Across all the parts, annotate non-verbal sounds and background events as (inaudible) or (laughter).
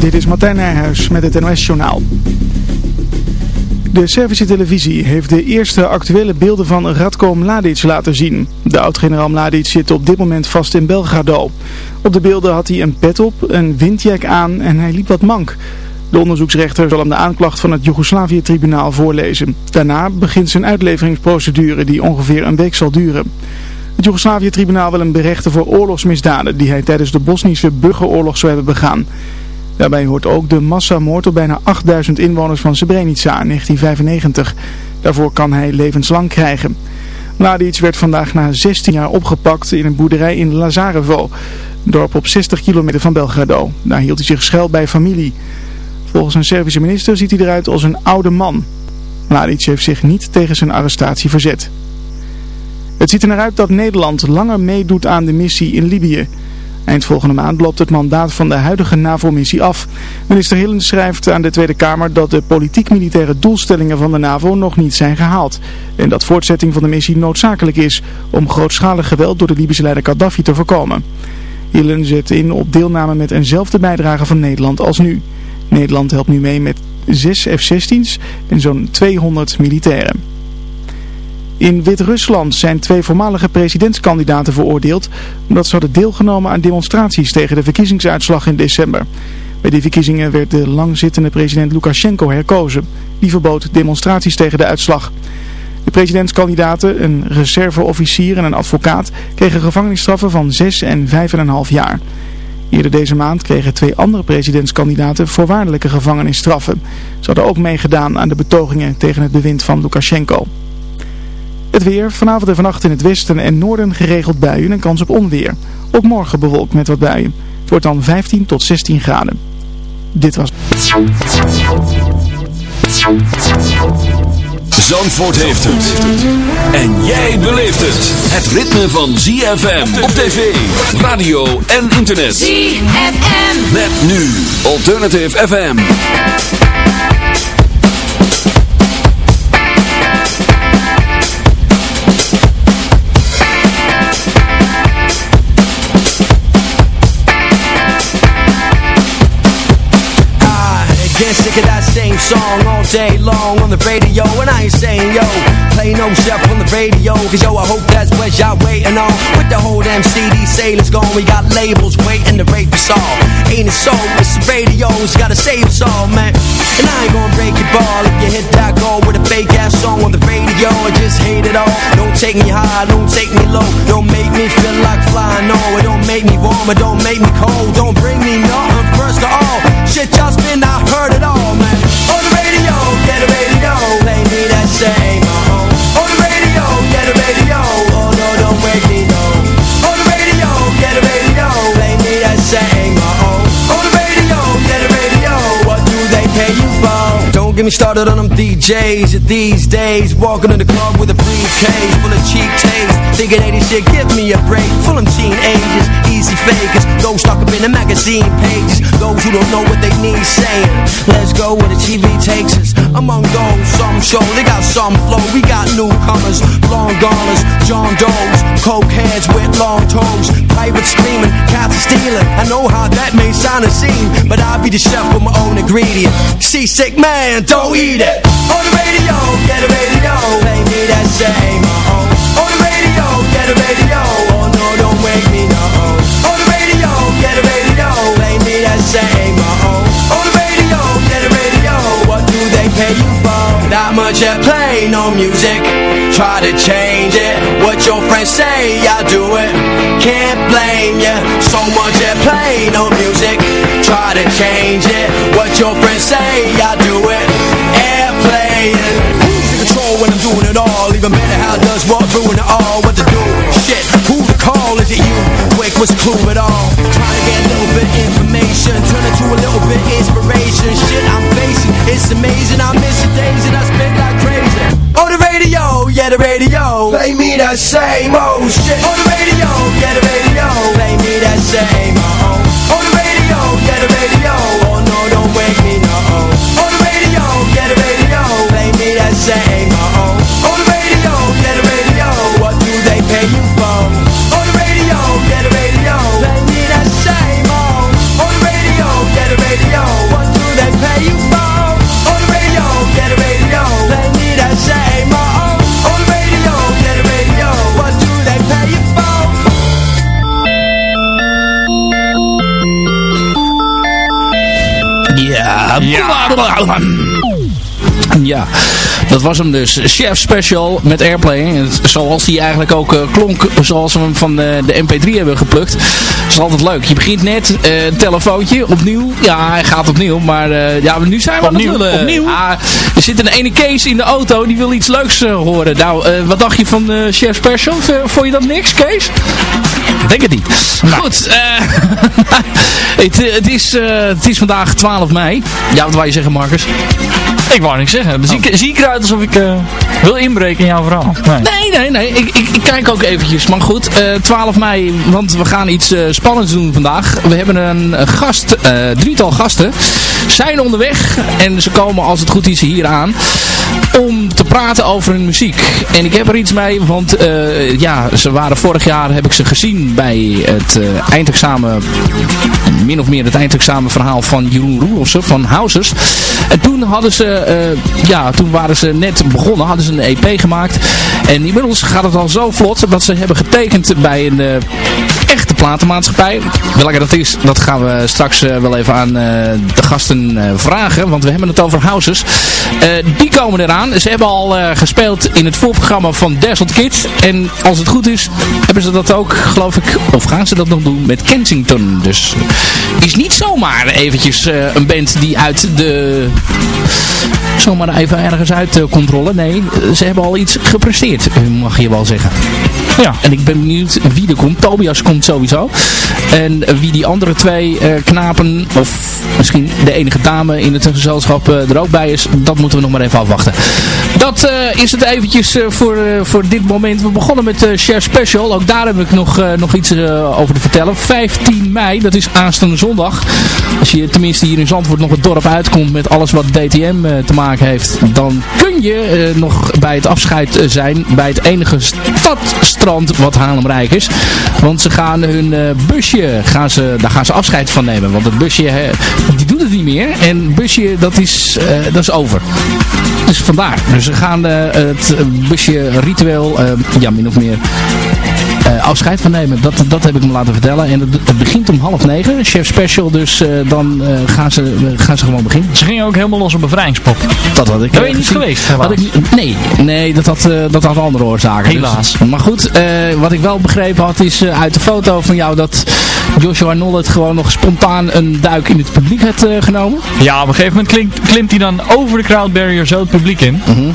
Dit is Martijn Nijhuis met het NOS-journaal. De Servische televisie heeft de eerste actuele beelden van Radko Mladic laten zien. De oud-generaal Mladic zit op dit moment vast in Belgrado. Op de beelden had hij een pet op, een windjack aan en hij liep wat mank. De onderzoeksrechter zal hem de aanklacht van het Joegoslavië-tribunaal voorlezen. Daarna begint zijn uitleveringsprocedure die ongeveer een week zal duren. Het Joegoslavië-tribunaal wil hem berechten voor oorlogsmisdaden die hij tijdens de Bosnische burgeroorlog zou hebben begaan. Daarbij hoort ook de massamoord op bijna 8000 inwoners van Srebrenica in 1995. Daarvoor kan hij levenslang krijgen. Mladic werd vandaag na 16 jaar opgepakt in een boerderij in Lazarevo, een dorp op 60 kilometer van Belgrado. Daar hield hij zich schuil bij familie. Volgens een Servische minister ziet hij eruit als een oude man. Mladic heeft zich niet tegen zijn arrestatie verzet. Het ziet er naar uit dat Nederland langer meedoet aan de missie in Libië. Eind volgende maand loopt het mandaat van de huidige NAVO-missie af. Minister Hillen schrijft aan de Tweede Kamer dat de politiek-militaire doelstellingen van de NAVO nog niet zijn gehaald. En dat voortzetting van de missie noodzakelijk is om grootschalig geweld door de Libische leider Gaddafi te voorkomen. Hillen zet in op deelname met eenzelfde bijdrage van Nederland als nu. Nederland helpt nu mee met 6 F-16's en zo'n 200 militairen. In Wit-Rusland zijn twee voormalige presidentskandidaten veroordeeld omdat ze hadden deelgenomen aan demonstraties tegen de verkiezingsuitslag in december. Bij die verkiezingen werd de langzittende president Lukashenko herkozen. Die verbood demonstraties tegen de uitslag. De presidentskandidaten, een reserveofficier en een advocaat, kregen gevangenisstraffen van 6 en 5,5 jaar. Eerder deze maand kregen twee andere presidentskandidaten voorwaardelijke gevangenisstraffen. Ze hadden ook meegedaan aan de betogingen tegen het bewind van Lukashenko. Het weer, vanavond en vannacht in het westen en noorden geregeld buien en kans op onweer. Ook morgen bewolkt met wat buien. Het wordt dan 15 tot 16 graden. Dit was... Zandvoort heeft het. En jij beleeft het. Het ritme van ZFM op tv, radio en internet. ZFM. Met nu Alternative FM. Sick of that same song day long on the radio And I ain't saying yo, play no chef on the radio Cause yo, I hope that's what y'all waiting on. With the whole damn CD sailors gone We got labels waiting to rape us all. Ain't it so? It's the radio's gotta save us all, man. And I ain't gonna break your ball if you hit that goal With a fake ass song on the radio. I just hate it all. Don't take me high, don't take me low. Don't make me feel like flying, no It don't make me warm, it don't make me cold. Don't bring me nothing first of all. Shit y'all spin, I heard it all, man. On the get radio Play me that same get me started on them DJs these days Walking in the club with a briefcase Full of cheap taste. Thinking 80 shit, give me a break. Full of teenagers, easy fakers. Those stuck up in the magazine pages. Those who don't know what they need saying. Let's go where the TV takes us. Among those, some show They got some flow, we got newcomers Long goners, John Doe's Coke heads with long toes. Pirates screaming, cats are stealing. I know how that may sound a scene But I'll be the chef with my own ingredient. Seasick man, don't eat it On the radio, get a radio. Play me that same. Uh-oh. On the radio, get a radio Not play, no music Try to change it What your friends say, I do it Can't blame ya So much at play, no music Try to change it What your friends say, I do it Airplay it Who's in control when I'm doing it all? Even better, how does what ruin it all? What to do? Shit, who to call? Is it you? Quick, what's the clue at all? Trying to get a little bit information Turn it to a little bit inspiration Shit, I'm facing It's amazing I miss the days and I radio. Play me that same old shit. On the radio, yeah the radio. Play me that same Ja. Ja. Dat was hem dus. Chef Special met Airplay. Zoals die eigenlijk ook uh, klonk zoals we hem van uh, de MP3 hebben geplukt. Dat is altijd leuk. Je begint net, uh, telefoontje, opnieuw. Ja, hij gaat opnieuw. Maar ja, nu zijn we opnieuw, aan het opnieuw. Ah, er zit een ene Kees in de auto, die wil iets leuks horen. Nou, wat dacht je van Chef Special? vond je dat niks, Kees? Denk het niet. Nou. Goed, (laughs) het, het, is, het is vandaag 12 mei. Ja, wat wou je zeggen, Marcus? (laughs) Ik wou niks zeggen. Zie, ik eruit alsof ik uh, wil inbreken in jouw verhaal? Nee, nee, nee. Ik, ik, kijk ook eventjes. Maar goed, uh, eh, 12 mei, want we gaan iets uh, spannends doen vandaag. We hebben een gast, drietal gasten, zijn onderweg. En ze komen als het goed is hier aan om te praten over hun muziek. En ik heb er iets mee, want ja, ze waren vorig jaar, heb ik ze gezien bij het eindexamen, min of meer het eindexamen verhaal van Jeroen Roelofsen van Housers. En toen hadden ze uh, ja, toen waren ze net begonnen, hadden ze een EP gemaakt. En inmiddels gaat het al zo vlot dat ze hebben getekend bij een echte platenmaatschappij. Welke dat is, dat gaan we straks wel even aan de gasten vragen. Want we hebben het over houses. die komen eraan. Ze hebben al gespeeld in het voorprogramma van Dazzled Kids. En als het goed is, hebben ze dat ook, geloof ik, of gaan ze dat nog doen met Kensington. Dus is niet zomaar eventjes een band die uit de zomaar even ergens uit controle. Nee, ze hebben al iets gepresteerd, mag je wel zeggen. Ja. En ik ben benieuwd wie er komt. Tobias komt sowieso. En wie die andere twee uh, knapen, of misschien de enige dame in het gezelschap uh, er ook bij is, dat moeten we nog maar even afwachten. Dat uh, is het eventjes voor, voor dit moment. We begonnen met Share Special. Ook daar heb ik nog, nog iets over te vertellen. 15 mei, dat is aanstaande zondag. Als je tenminste hier in Zandvoort nog het dorp uitkomt met alles wat DTM te maken heeft, dan kun je nog bij het afscheid zijn bij het enige stadstrand wat Haarlemrijk is. Want ze gaan hun busje, gaan ze, daar gaan ze afscheid van nemen. Want het busje, die doet het niet meer. En busje, dat is, uh, dat is over. Dus vandaar. Dus we gaan uh, het busje ritueel, ja min of meer uh, afscheid van nemen. Dat, dat heb ik me laten vertellen. En het, het begint om half negen. Chef Special, dus uh, dan uh, gaan, ze, gaan ze gewoon beginnen. Ze gingen ook helemaal los op bevrijdingspop. Dat had ik Ben je niet geweest? Had ik, nee, nee dat, had, dat had andere oorzaken. Helaas. Dus, maar goed, wat ik wel begrepen had is uit de foto van jou dat Joshua Nollet gewoon nog spontaan een duik in het publiek heeft genomen. Ja, op een gegeven moment klimt, klimt hij dan over de crowd barrier zo het publiek in. -huh. Mhm.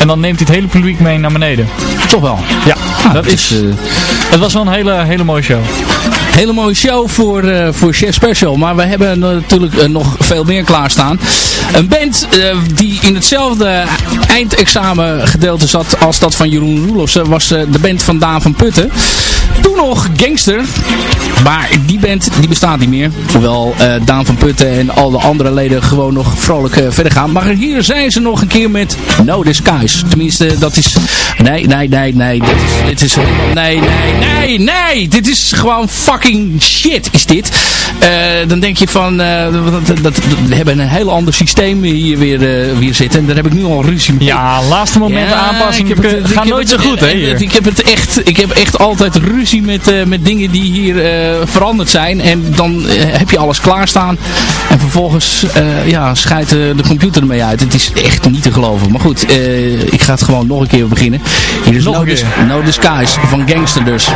En dan neemt hij het hele publiek mee naar beneden. Toch wel? Ja, ah, dat is... Uh, het was wel een hele, hele mooie show. Hele mooie show voor, uh, voor Chef Special. Maar we hebben natuurlijk uh, nog veel meer klaarstaan. Een band die in hetzelfde eindexamen gedeelte zat als dat van Jeroen Roelofsen was de band van Daan van Putten. Toen nog Gangster. Maar die band die bestaat niet meer. Hoewel Daan van Putten en al de andere leden gewoon nog vrolijk verder gaan. Maar hier zijn ze nog een keer met No Disguise. Tenminste, dat is... Nee, nee, nee, nee. Dit is... Dit is nee, nee, nee, nee. Dit is gewoon fucking shit, is dit. Uh, dan denk je van... Dat, dat, we hebben een heel ander systeem hier weer, weer zitten. En daar heb ik nu al ruzie mee. Ja, laatste momenten ja, aanpassingen gaan nooit zo goed, hè? Ik heb het echt... Ik heb echt altijd ruzie met, met dingen die hier veranderd zijn. En dan heb je alles klaarstaan. En vervolgens ja, scheidt de computer ermee uit. Het is echt niet te geloven. Maar goed, ik ga het gewoon nog een keer beginnen. Hier is No, Dis no Disguise van Gangster dus.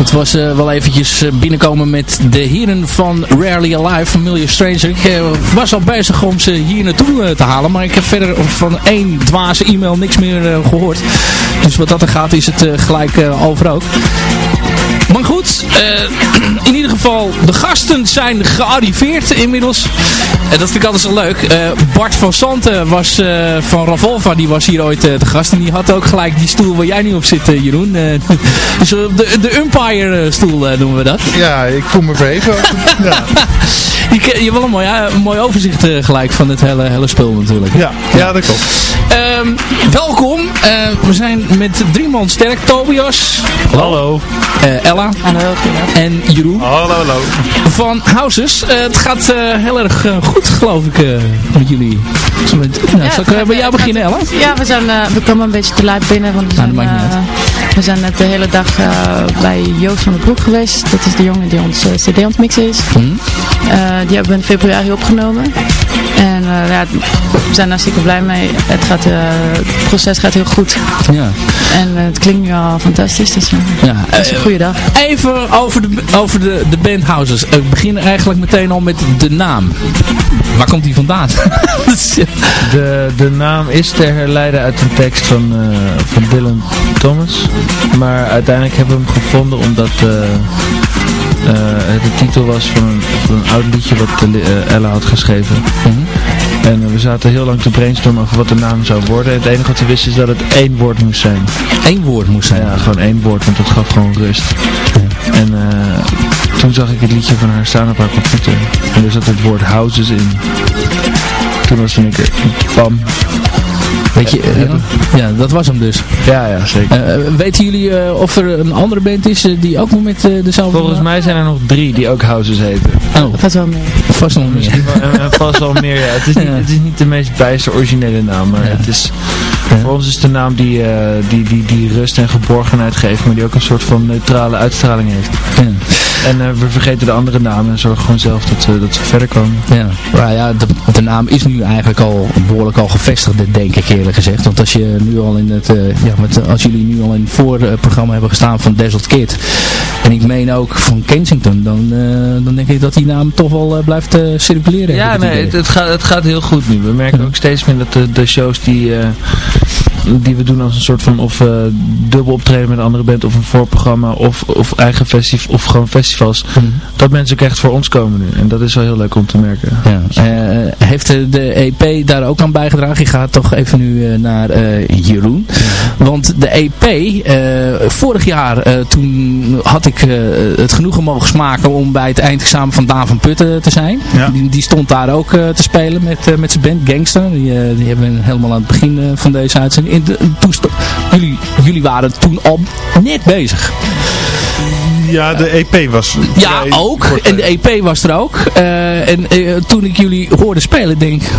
Dat was eh, wel eventjes eh, binnenkomen met de heren van Rarely Alive, Familiar Stranger. Ik eh, was al bezig om ze hier naartoe te halen, maar ik heb verder van één dwaze e-mail niks meer eh, gehoord. Dus wat dat er gaat is het gelijk over ook. Maar goed, (clears throat) in ieder geval, de gasten zijn gearriveerd inmiddels. En dat vind ik altijd zo leuk. Bart van Santen was van Ravolva, die was hier ooit de gast. En die had ook gelijk die stoel waar jij nu op zit, Jeroen. (laughs) Dus de, de umpire stoel eh, noemen we dat. Ja, ik voel me verheven. (laughs) ja. Je, je hebt wel een mooi, ja, een mooi overzicht eh, gelijk van het hele, hele spul natuurlijk. Ja, ja, dat klopt. Ehm, welkom. Eh, we zijn met drie man sterk. Tobias, Hallo. eh, Ella en Jeroen. Hallo, hallo. van Houses. Eh, het gaat eh, heel erg eh, goed, geloof ik, eh, met jullie. Nou, Ja, zal ik eh, bij jou beginnen, Ella? Ja, we, zijn, eh, we komen een beetje te laat binnen, want we Nou, zijn, dat maakt niet eh, we zijn net de hele dag eh, bij Joost van den Broek geweest. Dat is de jongen die ons eh, cd aan het mixen is. Hm? Eh, die hebben we in februari opgenomen. En eh, ja, we zijn daar zeker blij mee. Het, gaat, eh, het proces gaat heel goed. Ja. En het klinkt nu al fantastisch. Dus ja. het is een goede dag. Even over de, over de, de band Houses. Ik begin eigenlijk meteen al met de naam. Waar komt die vandaan? (laughs) De, de naam is te herleiden uit een tekst van, eh, van Dylan Thomas. Maar uiteindelijk hebben we hem gevonden omdat eh, eh, het de titel was van een, van een oud liedje wat eh, Ella had geschreven. En eh, we zaten heel lang te brainstormen over wat de naam zou worden. Het enige wat we wisten is dat het één woord moest zijn. Eén woord moest zijn. Ja, gewoon één woord, want dat gaf gewoon rust. En eh, toen zag ik het liedje van haar staan op haar computer. En er zat het woord houses in. Toen was het een keer, bam. Weet je, eh, ja, dat was hem dus. Ja, ja, zeker. Eh, weten jullie eh, of er een andere band is eh, die ook nog met eh, dezelfde Volgens mij zijn er nog drie die ook houses heten. Oh, Vast wel mee. vast nog meer. Wel, vast wel meer, ja. Het is niet, het is niet de meest bijste originele naam, maar Ja. het is... Ja. Voor ons is het de naam die, eh, die, die, die rust en geborgenheid geeft, maar die ook een soort van neutrale uitstraling heeft. Ja. En eh, we vergeten de andere namen en zorgen gewoon zelf dat, ze dat ze verder komen. Ja, maar ja, de, de naam is nu eigenlijk al behoorlijk al gevestigd, denk ik eerlijk gezegd. Want als je nu al in het, eh, ja, met, als jullie nu al in het voorprogramma hebben gestaan van Desert Kid. En ik meen ook van Kensington, dan, dan denk ik dat die naam toch wel blijft circuleren. Ja, nee, het, gaat, het gaat heel goed nu. We merken Ja. ook steeds meer dat de, de shows die, die we doen als een soort van of eh, dubbel optreden met een andere band of een voorprogramma of, of eigen festival of gewoon festivals. Dat mensen ook echt voor ons komen nu. En dat is wel heel leuk om te merken. Ja. Eh, heeft de- EP daar ook aan bijgedragen? Ik ga toch even nu eh, naar Jeroen. Want de EP, vorig jaar toen had ik het genoegen mogen smaken om bij het eindexamen van Daan van Putten te zijn. Ja. Die, die stond daar ook te spelen met, met zijn band Gangster. Die, die hebben we helemaal aan het begin van deze uitzending. In de, jullie, jullie waren toen al net bezig. Ja, de EP was Ja, ook. kort, En de eh, EP was er ook. Eh, en eh, toen ik jullie hoorde spelen, denk ik...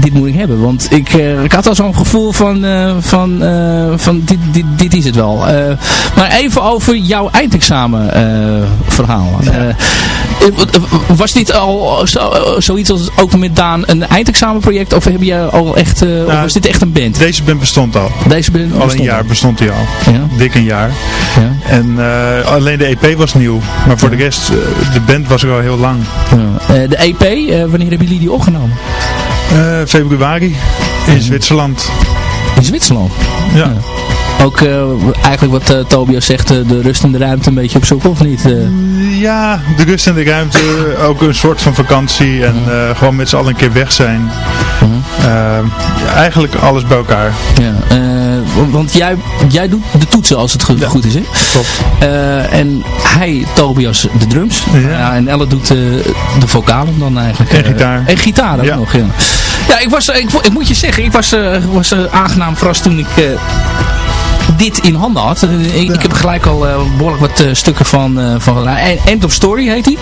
Dit moet ik hebben, want ik, eh, ik had al zo'n gevoel van, eh, van, eh, van dit, dit, dit is het wel. Maar even over jouw eindexamen verhaal. Was dit al zo, zoiets als ook met Daan een eindexamenproject? Of heb je al echt, of Nou, was dit echt een band? Deze band bestond al. Deze band Al een jaar bestond hij al. Ja. Dik een jaar. Ja. En alleen de EP was nieuw. Maar voor de rest, de band was er al heel lang. Ja. De EP, wanneer hebben jullie die opgenomen? Eh, februari in Zwitserland. In Zwitserland? Ja. Ook eh, eigenlijk wat eh, Tobias zegt, de rust en de ruimte een beetje op zoek, of niet? Ja, de rust en de ruimte, ook een soort van vakantie en gewoon met z'n allen een keer weg zijn. Mhm. Eigenlijk alles bij elkaar. ja. Eh, want- want jij, jij doet de toetsen als het goed, goed is, hè? Klopt. Eh, en hij, Tobias, de drums. Ja. en Elle doet eh, de vocalen dan eigenlijk. En gitaar. en gitaar ook Ja. nog, ja. Ja, ik, was, ik, ik moet je zeggen, ik was, was aangenaam verrast toen ik... dit in handen had. Ik, ik heb gelijk al eh, behoorlijk wat stukken van, eh van gedaan. End of Story heet die.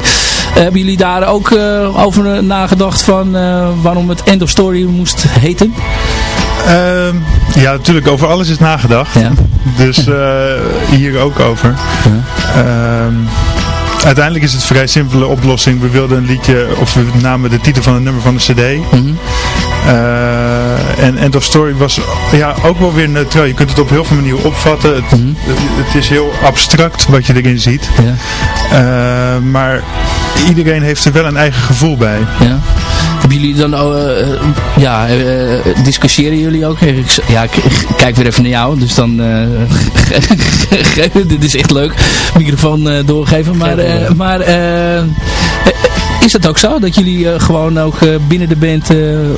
Eh, hebben jullie daar ook over nagedacht van waarom het End of Story moest heten? Ehm, ja, natuurlijk, over alles is nagedacht. Ja. Dus eh, hier ook over. Ehm, uiteindelijk is het een vrij simpele oplossing. We wilden een liedje, of we namen de titel van het nummer van de cd. Mhm. Eh, en End of Story was ja, ook wel weer neutraal. Je kunt het op heel veel manieren opvatten. Het, Mhm. het is heel abstract wat je erin ziet. Ja. Eh, maar iedereen heeft er wel een eigen gevoel bij. Ja. Hebben jullie dan, eh, eh, ja, eh, eh, discussiëren jullie ook? Ja, ik, kijk weer even naar jou, dus dan, (laughs) dit is echt leuk, microfoon doorgeven, maar, maar is het ook zo dat jullie gewoon ook binnen de band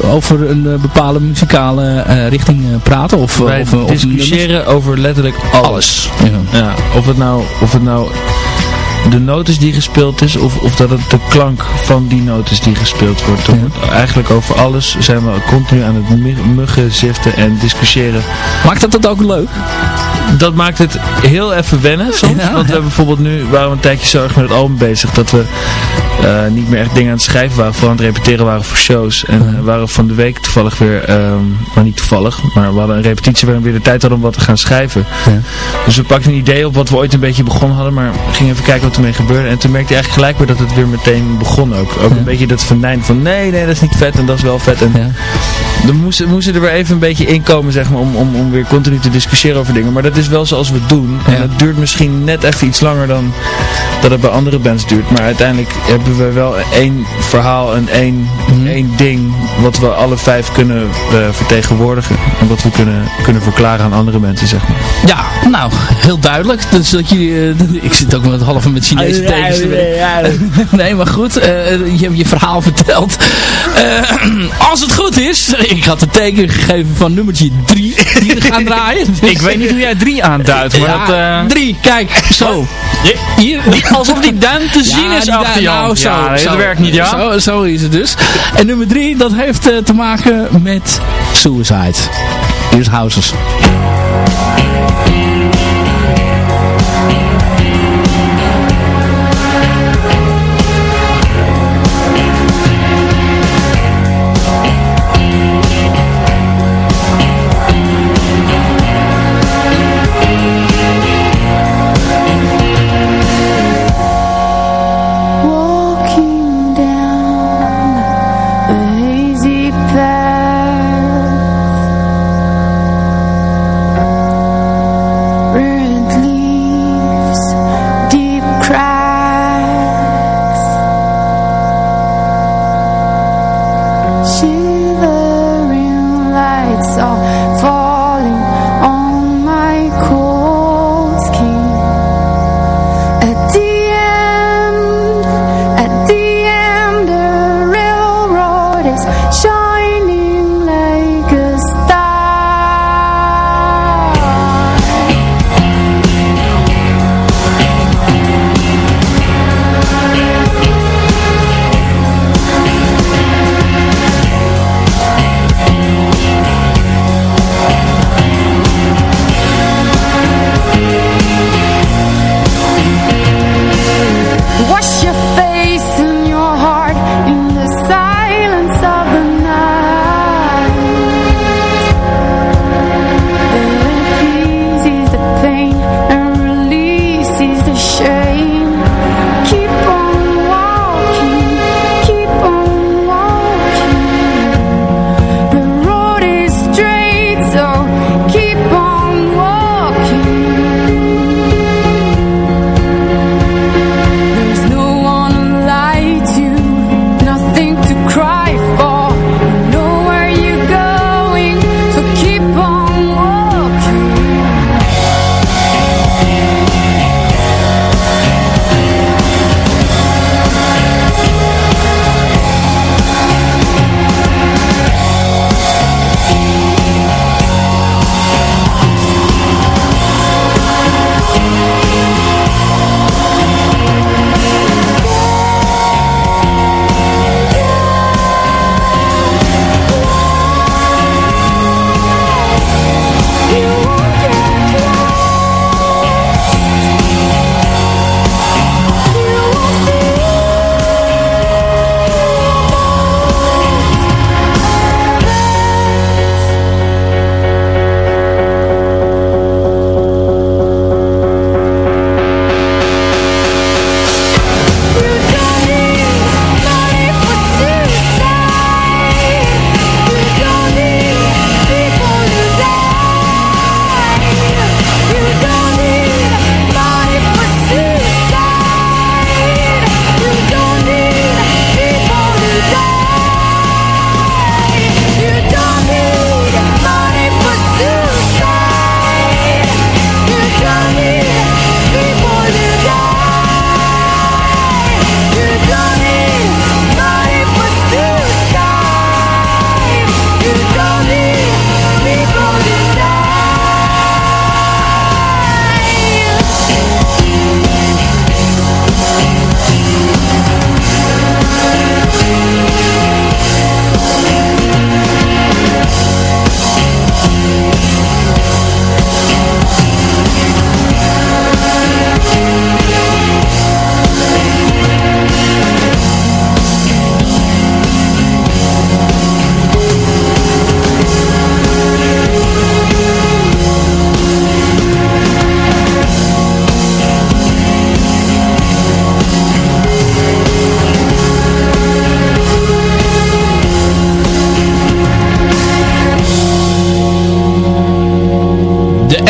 over een bepaalde muzikale richting praten? Of, Wij of, of discussiëren over letterlijk alles. alles? Ja. Ja, of het nou, of het nou de noot is die gespeeld is, of, of dat het de klank van die noot is die gespeeld wordt. Eigenlijk over alles zijn we continu aan het muggen, ziften en discussiëren. Maakt dat dat ook leuk? Dat maakt het heel even wennen soms. Ja, want we ja. hebben bijvoorbeeld nu, waren we een tijdje zo erg met het album bezig, dat we eh, niet meer echt dingen aan het schrijven waren, vooral aan het repeteren waren voor shows. En eh, waren we van de week toevallig weer, ehm nou niet toevallig, maar we hadden een repetitie waarin we weer de tijd hadden om wat te gaan schrijven. Dus we pakten een idee op wat we ooit een beetje begonnen hadden, maar gingen even kijken wat ermee gebeurde. En toen merkte je eigenlijk gelijk weer dat het weer meteen begon ook. Ook een beetje dat venijn van nee, nee, dat is niet vet en dat is wel vet. En Ja. dan moesten, moesten er weer even een beetje inkomen, zeg maar, om, om, om weer continu te discussiëren over dingen. Maar dat is wel zoals we het doen. En het duurt misschien net even iets langer dan dat het bij andere bands duurt. Maar uiteindelijk hebben we wel één verhaal en één, Mhm. één ding wat we alle vijf kunnen eh, vertegenwoordigen. En wat we kunnen, kunnen verklaren aan andere mensen, zeg maar. Ja, nou, heel duidelijk. Dus dat jullie, eh, (laughs) ik zit ook met halve met Chinese tekens te. (laughs) Nee, maar goed, eh, je hebt je verhaal verteld. Eh, (clears throat) als het goed is, (laughs) ik had een teken gegeven van nummertje 3 die we gaan draaien. Dus, (laughs) Ik weet niet hoe jij drie aanduidt, maar ja, dat... eh, drie, kijk, zo. Hier, Alsof die duim te zien Ja, is achter nou, zo, ja, zo, dat werkt niet, ja. Zo, zo is het dus. En nummer drie, dat heeft te maken met Suicide. Hier is Houses.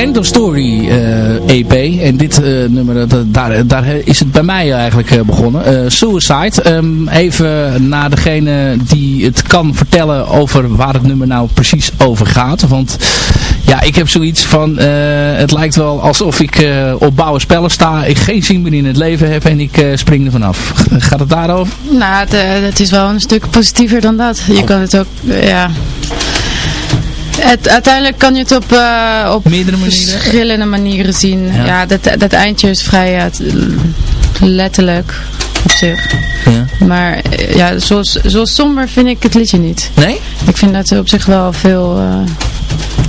End of Story EP. En dit nummer, dat, daar, daar is het bij mij eigenlijk begonnen. Suicide. Ehm, even naar degene die het kan vertellen over waar het nummer nou precies over gaat. Want ja, ik heb zoiets van, het lijkt wel alsof ik op bouwen spellen sta, ik geen zin meer in het leven heb en ik spring er vanaf. Gaat het daarover? Nou, het, het is wel een stuk positiever dan dat. Je kan het ook, ja... Het, uiteindelijk kan je het op, uh, op meerdere manieren verschillende manieren zien. Ja, dat, dat eindje is vrij ja, letterlijk op zich. Ja. Maar eh, ja, zo, zo somber vind ik het liedje niet. Nee? Ik vind dat op zich wel veel... Uh...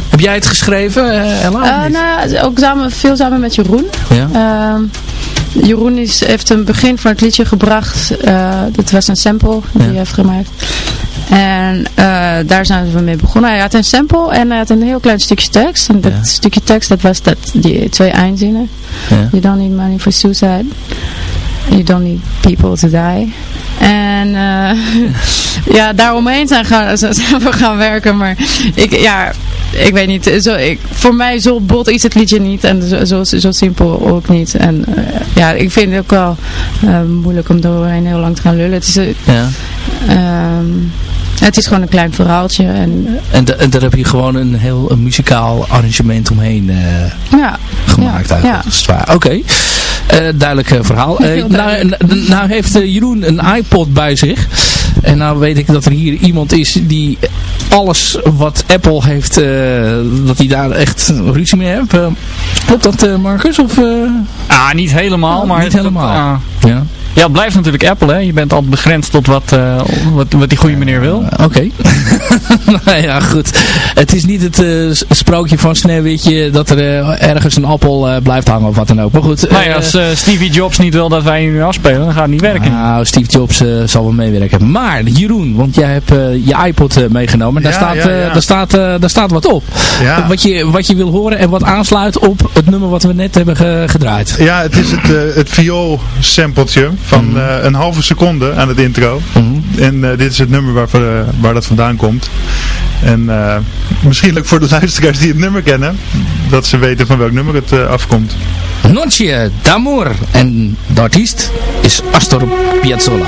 Heb jij het geschreven, uh, Ella? nou ja, ook samen, veel samen met Jeroen. Ja. Ehm, Jeroen is, heeft een begin van het liedje gebracht. dat was een sample die hij heeft gemaakt. En uh, daar zijn we mee begonnen. Hij had een sample en hij had een heel klein stukje tekst. En dat stukje tekst, dat was dat, die twee eindzinnen. Ja. You don't need money for suicide. You don't need people to die. En uh, (laughs) ja, daaromheen zijn, gaan, (laughs) zijn we gaan werken. Maar ik, ja, ik weet niet. Zo, ik, voor mij zo bot is het liedje niet. En zo, zo, zo simpel ook niet. En uh, ja, ik vind het ook wel uh, moeilijk om doorheen heel lang te gaan lullen. Het is, ja. Um, het is gewoon een klein verhaaltje. En, en, en daar heb je gewoon een heel een muzikaal arrangement omheen uh, ja, gemaakt ja, eigenlijk. Ja. Oké. Okay. Uh, duidelijk verhaal. Uh, nou, nou, heeft Jeroen een iPod bij zich. En nou weet ik dat er hier iemand is die alles wat Apple heeft, dat hij daar echt ruzie mee heeft. klopt dat Marcus? Of, Ah, niet helemaal. maar niet helemaal. Ah. ja. Ja, het blijft natuurlijk Apple, hè. Je bent altijd begrensd tot wat, uh, wat, wat die goede meneer wil. Uh, Oké. Okay. (laughs) nou ja, goed. Het is niet het uh, sprookje van Sneeuwwitje dat er ergens een appel blijft hangen of wat dan ook. Maar goed. Nou ja, als Stevie Jobs niet wil dat wij nu afspelen, dan gaat het niet werken. Nou, Steve Jobs zal wel meewerken. Maar, Jeroen, want jij hebt je iPod meegenomen. Daar, ja, staat, ja, ja. daar, staat, daar staat wat op. Wat, je, wat je wil horen en wat aansluit op het nummer wat we net hebben ge gedraaid. Ja, het is het, het viool sampletje van mm -hmm. een halve seconde aan het intro. Mm -hmm. En uh, dit is het nummer waar, uh, waar dat vandaan komt. En misschien ook voor de (laughs) luisteraars die het nummer kennen, dat ze weten van welk nummer het afkomt. Noche d'Amour. En de artiest is Astor Piazzolla.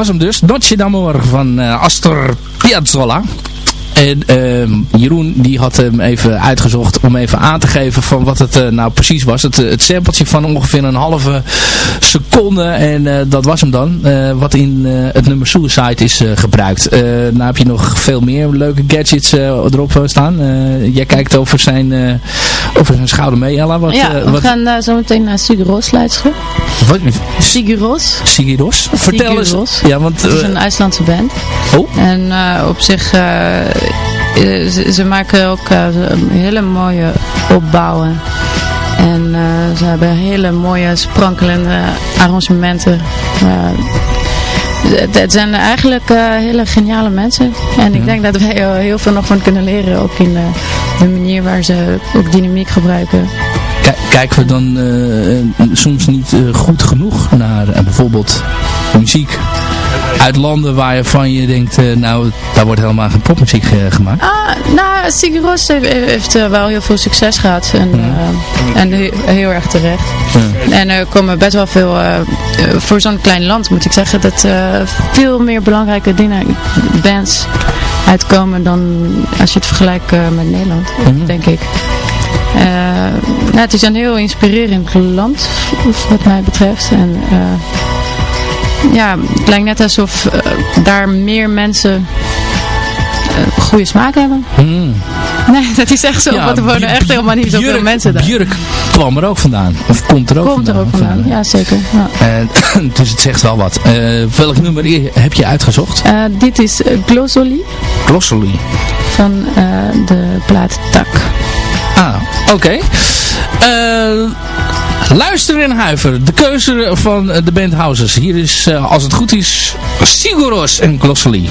Was hem dus. Noche d'Amor van uh, Astor Piazzolla. En ehm, Jeroen die had hem even uitgezocht om even aan te geven van wat het uh, nou precies was. Het, het sampletje van ongeveer een halve seconde en uh, dat was hem dan. Uh, wat in het nummer Suicide is gebruikt. nou heb je nog veel meer leuke gadgets erop staan. jij kijkt over zijn, over zijn schouder mee, Ella. Wat, ja, we wat... gaan zo meteen naar Siguros luisteren. Wat? Siguros. Siguros? Vertel eens. Ja, want, het is een IJslandse band. Oh. En op zich ze, ze, maken ook hele mooie opbouwen. En uh, ze hebben hele mooie sprankelende arrangementen. het, het, zijn eigenlijk uh, hele geniale mensen. En ik denk dat wij heel veel nog van kunnen leren. Ook in de, manier waar ze ook dynamiek gebruiken. Kijken we dan uh, soms niet goed genoeg naar bijvoorbeeld muziek uit landen waar je denkt, uh, nou, daar wordt helemaal geen popmuziek uh, gemaakt? Ah, nou, Sigur heeft, heeft uh, wel heel veel succes gehad. En, ja. en heel, heel, erg terecht. Ja. En er komen best wel veel, voor zo'n klein land moet ik zeggen, dat veel meer belangrijke dingen, bands uitkomen dan als je het vergelijkt met Nederland, denk ik. nou, het is een heel inspirerend land, wat mij betreft. En ja, het lijkt net alsof uh, daar meer mensen uh, goede smaak hebben. Mm. Nee, (laughs) dat is echt zo. Ja, want er wonen echt helemaal niet zoveel mensen daar. Björk kwam er ook vandaan. Of komt er ook komt vandaan. Komt er ook vandaan, ja zeker. Ja. Uh, (laughs) dus het zegt wel wat. welk nummer heb je uitgezocht? dit is Glossoli. Glossoli. Van de plaat Tak. Ah, oké. Okay. Luister in Huiver. De keuze van de band Houses. Hier is, uh, als het goed is, Siguros en Glossoli.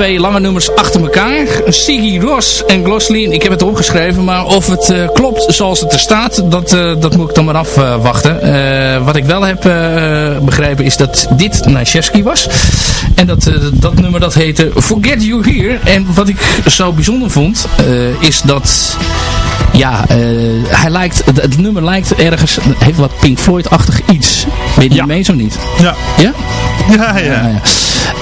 Twee lange nummers achter elkaar. Siggy Ross en Glossley. Ik heb het opgeschreven, maar of het eh, klopt zoals het er staat, dat, eh, dat moet ik dan maar afwachten. Uh, wat ik wel heb begrepen is dat dit Naishevsky was. En dat, dat nummer dat heette Forget You Here. En wat ik zo bijzonder vond, is dat... Ja, hij lijkt, het, nummer lijkt ergens, heeft wat Pink Floyd-achtig iets. Ben je mee zo niet? Ja. Ja? (laughs) Ja, ja.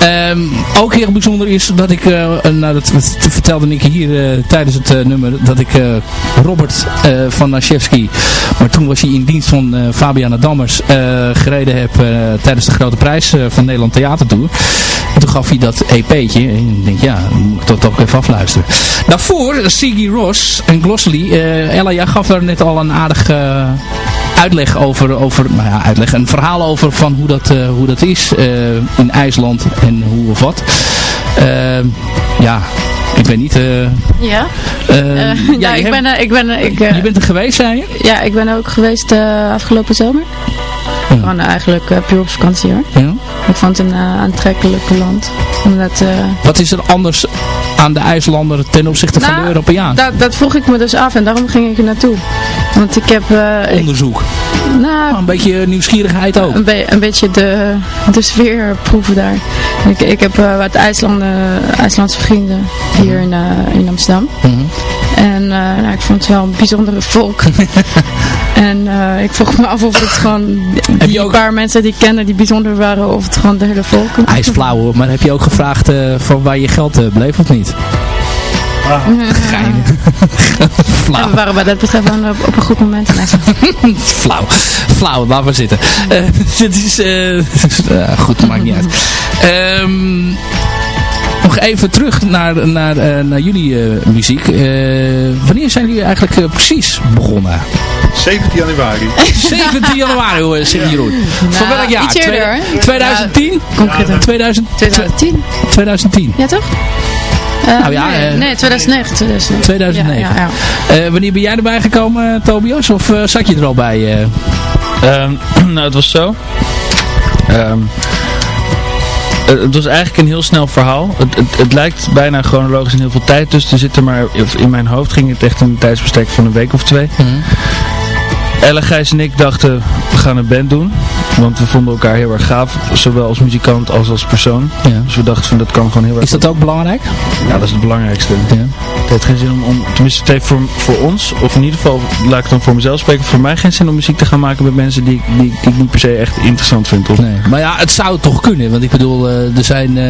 Ehm, ook heel bijzonder is dat ik, uh, nou dat vertelde ik hier uh, tijdens het uh, nummer, dat ik Robert van Nashevsky, maar toen was hij in dienst van Fabiana Dammers, gereden heb tijdens de grote prijs van Nederland Theatertour. En toen gaf hij dat EP'tje en ik denk ja, moet ik dat ook even afluisteren. Daarvoor Siggy Ross en Glossley, Ella jij gaf daar net al een aardig uitleg over, over nou ja, uitleg, een verhaal over van hoe dat, uh, hoe dat is uh, in IJsland en hoe of wat. Uh, ja, ik weet niet. ja? ja, (laughs) ik, ben, ik ben... Ik, je bent er geweest, zei je? Ja, ik ben ook geweest afgelopen zomer. Ja. Gewoon eigenlijk puur op vakantie hoor. Ja. Ik vond het een aantrekkelijk land. Omdat, Wat is er anders aan de IJslander ten opzichte van de nou, Europeaan? Dat, dat vroeg ik me dus af en daarom ging ik er naartoe. Want ik heb... Uh, Onderzoek? Ik, nou, een beetje nieuwsgierigheid ook? Een, be een beetje de, de sfeer proeven daar. Ik, ik heb uh, wat IJslanden, IJslandse vrienden hier in, uh, in Amsterdam. Mm -hmm. En nou, ik vond het wel een bijzondere volk. (laughs) en ik vroeg me af of het gewoon die die ook... paar mensen die ik kende die bijzonder waren. Of het gewoon de hele volk. Hij is flauw hoor. Maar heb je ook gevraagd van waar je geld bleef of niet? (laughs) Gein. Flauw. We waren bij dat betreft op, op een goed moment. (laughs) Flauw. Flauw, laat maar zitten. Dit is... Goed, maakt niet uit. Um, nog even terug naar, naar, uh, naar jullie muziek. wanneer zijn jullie eigenlijk precies begonnen? 17 januari. (laughs) 17 januari hoor, Jeroen. Nou, Van welk jaar? Eerder, 2010? Concreet. 2000, 2010. 2010. Ja toch? Uh, nou ja, nee, nee 2009. 2009. 2009. Ja, ja, uh, wanneer ben jij erbij gekomen, Tobias? Of uh, zat je er al bij? Um, (clears throat) nou, het was zo. Um, het was eigenlijk een heel snel verhaal. Het, het, lijkt bijna chronologisch in heel veel tijd tussen te zitten, maar in mijn hoofd ging het echt een tijdsbestek van een week of twee. -hmm. Elle, Gijs en ik dachten, we gaan een band doen. Want we vonden elkaar heel erg gaaf, zowel als muzikant als als persoon. Ja. Dus we dachten van dat kan gewoon heel erg Is dat ook belangrijk? Ja, dat is het belangrijkste. Ja. Het heeft geen zin om, om tenminste het heeft voor, voor ons, of in ieder geval, laat ik dan voor mezelf spreken, voor mij geen zin om muziek te gaan maken met mensen die, die, die ik niet per se echt interessant vind. Of? Nee, maar ja, het zou toch kunnen, want ik bedoel, uh, er zijn... Uh,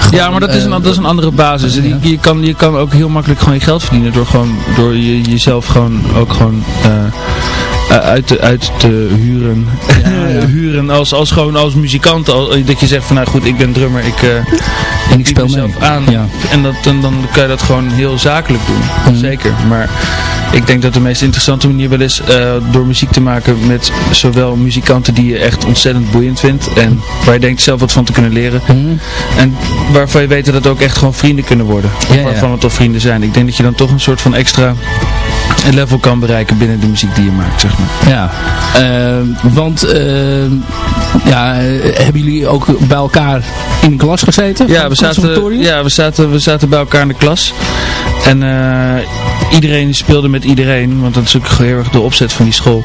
gewoon, ja, maar dat is, een, dat is een andere basis. Ja. Je, je, kan, je kan ook heel makkelijk gewoon je geld verdienen door, gewoon, door je, jezelf gewoon ook gewoon... Uh, uit, te, uit te huren. Ja, (laughs) ja. huren als, als gewoon als muzikant. Als, dat je zegt van nou goed, ik ben drummer. Ik, uh, en ik speel mezelf mee. aan. Ja. En, dat, en dan kan je dat gewoon heel zakelijk doen. Mm. Zeker. Maar ik denk dat de meest interessante manier wel is uh, door muziek te maken met zowel muzikanten die je echt ontzettend boeiend vindt. En waar je denkt zelf wat van te kunnen leren. Mm. En waarvan je weet dat het ook echt gewoon vrienden kunnen worden. waarvan het al vrienden zijn. Ik denk dat je dan toch een soort van extra level kan bereiken binnen de muziek die je maakt, zeg. Ja, uh, want uh, ja, hebben jullie ook bij elkaar in de klas gezeten? Ja, we zaten, ja we, zaten, we zaten bij elkaar in de klas. En uh, iedereen speelde met iedereen, want dat is ook heel erg de opzet van die school.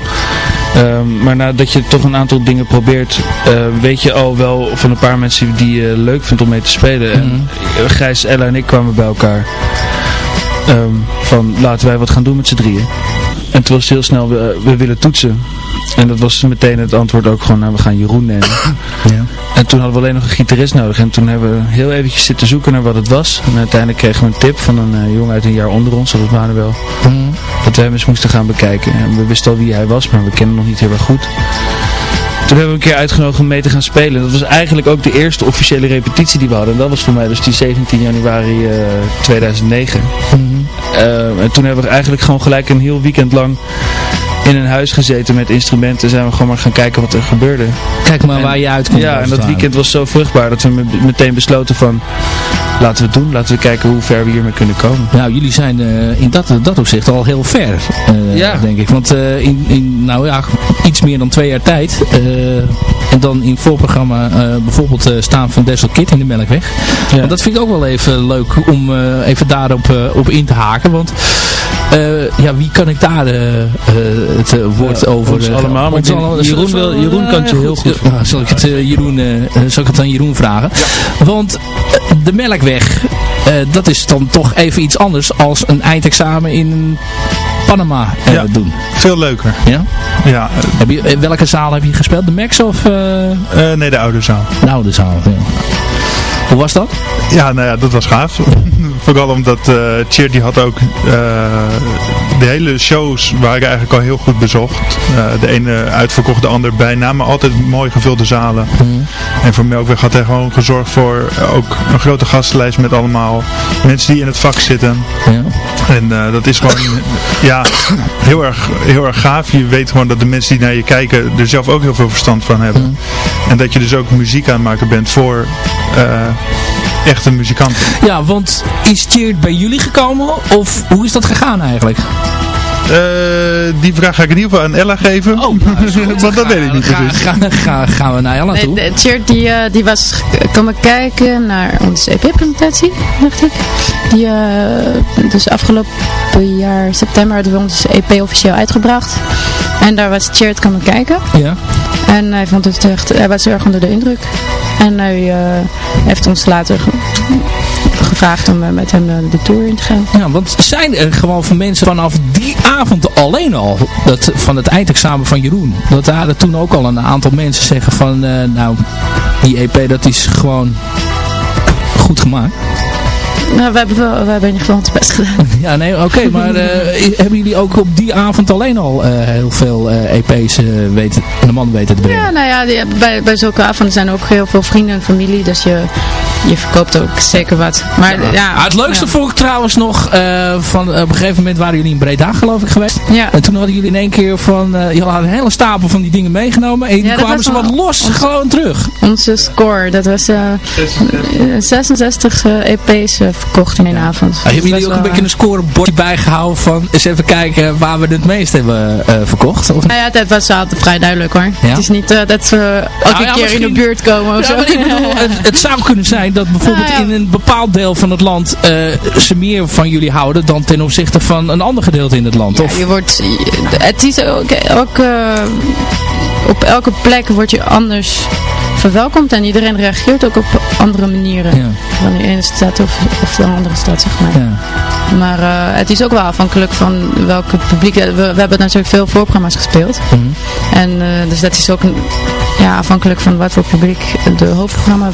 Um, maar nadat je toch een aantal dingen probeert, uh, weet je al wel van een paar mensen die je leuk vindt om mee te spelen. Mm -hmm. En Gijs, Ella en ik kwamen bij elkaar. Um, van laten wij wat gaan doen met z'n drieën. En toen was heel snel, we, we willen toetsen. En dat was meteen het antwoord ook gewoon, nou we gaan Jeroen nemen. Ja. En toen hadden we alleen nog een gitarist nodig. En toen hebben we heel eventjes zitten zoeken naar wat het was. En uiteindelijk kregen we een tip van een uh, jongen uit een jaar onder ons, dat was Manuel. Mm. Dat we hem eens moesten gaan bekijken. En we wisten al wie hij was, maar we kenden hem nog niet heel erg goed. Toen hebben we een keer uitgenodigd om mee te gaan spelen. Dat was eigenlijk ook de eerste officiële repetitie die we hadden. En dat was voor mij dus die 17 januari uh, 2009. Mm -hmm. uh, en toen hebben we eigenlijk gewoon gelijk een heel weekend lang in een huis gezeten met instrumenten. Zijn we gewoon maar gaan kijken wat er gebeurde. Kijk maar en, waar je uitkomt. Ja, en dat weekend was zo vruchtbaar dat we meteen besloten van... Laten we het doen. Laten we kijken hoe ver we hiermee kunnen komen. Nou, jullie zijn uh, in dat, dat opzicht al heel ver. Uh, ja. Denk ik. Want uh, in, in nou ja, iets meer dan twee jaar tijd. en dan in voorprogramma bijvoorbeeld staan van Dessel Kit in de Melkweg. Ja. Want dat vind ik ook wel even leuk om even daarop op in te haken. Want ja, wie kan ik daar het woord over... Ons allemaal, maar Jeroen, wil, Jeroen kan het je heel goed. Zal, ik het, Jeroen, zal ik het aan Jeroen vragen? Want de Melkweg, dat is dan toch even iets anders als een eindexamen in Panama uh, doen. Veel leuker. Ja? Ja. Heb je, in welke zaal heb je gespeeld? De Max of? Uh... nee, de oude zaal. De oude zaal, ja. Hoe was dat? Ja, nou ja, dat was gaaf. (laughs) Vooral omdat uh, Cheer die had ook uh, de hele shows waren eigenlijk al heel goed bezocht. Uh, de ene uitverkocht, de ander bijna, maar altijd mooi gevulde zalen. Mm. En voor Melkweg had hij gewoon gezorgd voor ook een grote gastenlijst met allemaal mensen die in het vak zitten. Ja. En dat is gewoon (coughs) ja, heel, erg, heel erg gaaf. Je weet gewoon dat de mensen die naar je kijken er zelf ook heel veel verstand van hebben. Mm. En dat je dus ook muziek aan het maken bent voor echte muzikanten. Ja, want is Cheered bij jullie gekomen of hoe is dat gegaan eigenlijk? Uh, die vraag ga ik in ieder geval aan Ella geven. Oh, nou, (laughs) Want dat weet ik niet precies. Ga, ga, gaan we naar Ella toe. Nee, die, uh, die was komen kijken naar onze EP-presentatie, dacht ik. Die, uh, dus afgelopen jaar september hadden we onze EP officieel uitgebracht. En daar was Cheert komen kijken. Ja. En hij vond het echt, hij was erg onder de indruk. En hij heeft ons later gevraagd om met hem de tour in te gaan. Ja, want zijn er gewoon van mensen vanaf die avond alleen al, dat, van het eindexamen van Jeroen, dat waren toen ook al een aantal mensen zeggen van, nou, die EP dat is gewoon goed gemaakt. Nou, we hebben, wel, we hebben in ieder geval ons best gedaan. (laughs) Ja, nee, oké. maar uh, hebben jullie ook op die avond alleen al uh, heel veel uh, EP's weten, de man weten te brengen? Ja, nou ja, die, bij, bij zulke avonden zijn ook heel veel vrienden en familie. Dus je, je verkoopt ook zeker wat. Maar, ja. ja ah, het leukste ja. vond ik trouwens nog, van, op een gegeven moment waren jullie in Breda geloof ik geweest. Ja. En toen hadden jullie in één keer van, jullie hadden een hele stapel van die dingen meegenomen. En ja, kwamen ze wat los ons, gewoon terug. Onze score, dat was 66 EP's verkocht in één avond. Hebben jullie ook een beetje een scorebordje bijgehouden van eens even kijken waar we het meest hebben uh, verkocht? Of? Nou ja, dat was altijd vrij duidelijk hoor. Ja? Het is niet uh, dat ze elke nou, keer in de buurt komen of zo. Bedoel, (laughs) het, het, zou kunnen zijn dat bijvoorbeeld nou in een bepaald deel van het land uh, ze meer van jullie houden dan ten opzichte van een ander gedeelte in het land. Of? je wordt, het is ook, ook op elke plek word je anders verwelkomt en iedereen reageert ook op andere manieren. Ja. Van de ene stad of, of de andere stad, zeg maar. Ja. Maar uh, het is ook wel afhankelijk van welke publiek. We, we hebben natuurlijk veel voorprogramma's gespeeld. Mm -hmm. En uh, dus dat is ook een, ja, afhankelijk van wat voor publiek de hoofdprogramma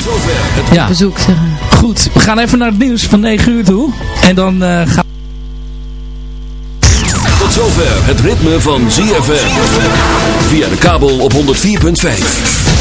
ja. bezoekt. Zeg maar. Goed, we gaan even naar het nieuws van 9 uur toe. En dan uh, gaan Tot zover het ritme van ZFM. Via de kabel op 104.5.